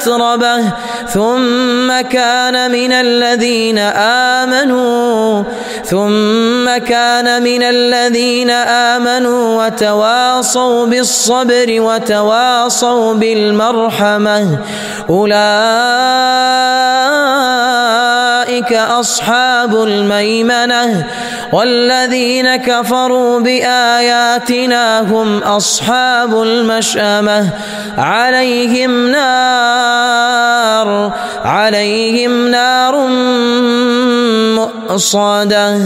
متربة ثم كان من الذين آمنوا ثم كان من الذين آمنوا وتواصوا بالصبر وتواصوا بالمرحمة أولئك أصحاب الميمنة والذين كفروا بآياتنا هم أصحاب المشأمة. عليهم نار عليهم نار مؤصدة.